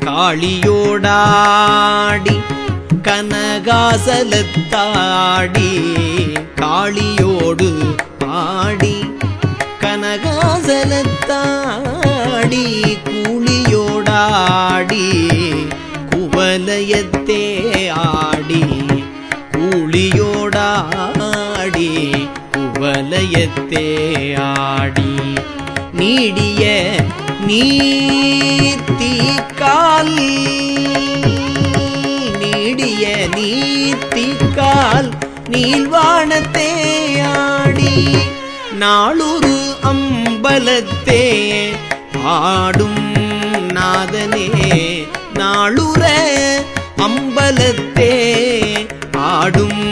காளியோடாடி கனகாசலத்தாடி காளியோடு பாடி கனகாசலத்தாடி கூலியோடாடி குவலயத்தே ஆடி கூலியோடாடி குவலயத்தே ஆடி நீடிய நீத்திக்கால் நீடிய நீத்திக்கால் நீள்வானத்தே ஆடி நாளொரு அம்பலத்தே ஆடும் நாதனே நாளுற அம்பலத்தே ஆடும்